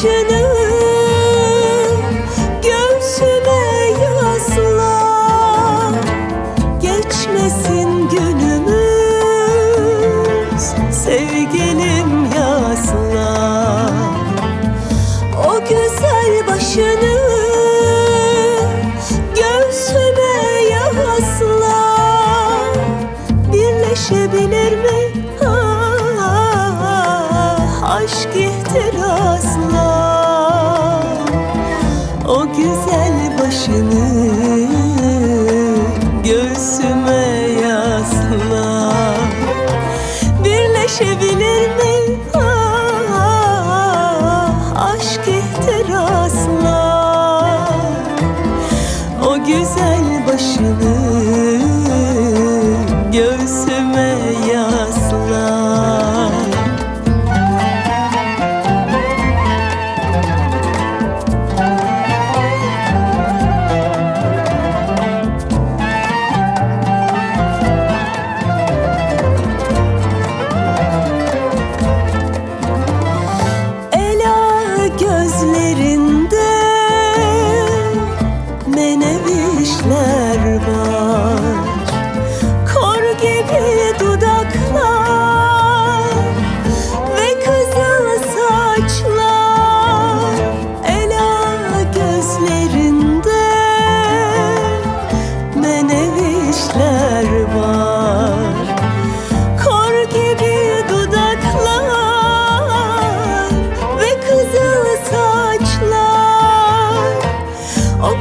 başını göğsüme yasla Geçmesin günümüz sevgilim göğsüme yasla Birleşebilir mi? Ah, aşk ihtirasla O güzel başını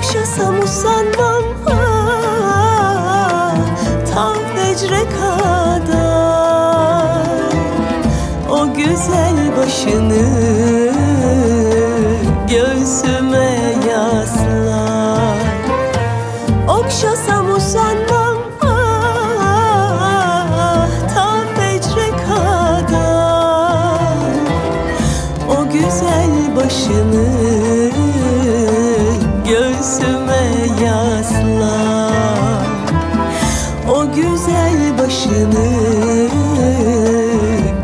Okşasam usanmam ah, ta fecre kadar. O güzel başını göğsüme yaslar. Okşasam usanmam ah, ta fecre kadar. O güzel başını göğsüme yaslar. O güzel başını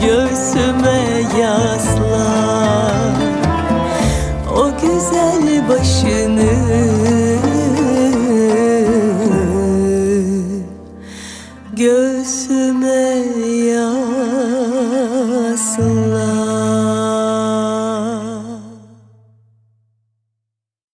göğsüme yaslar. O güzel başını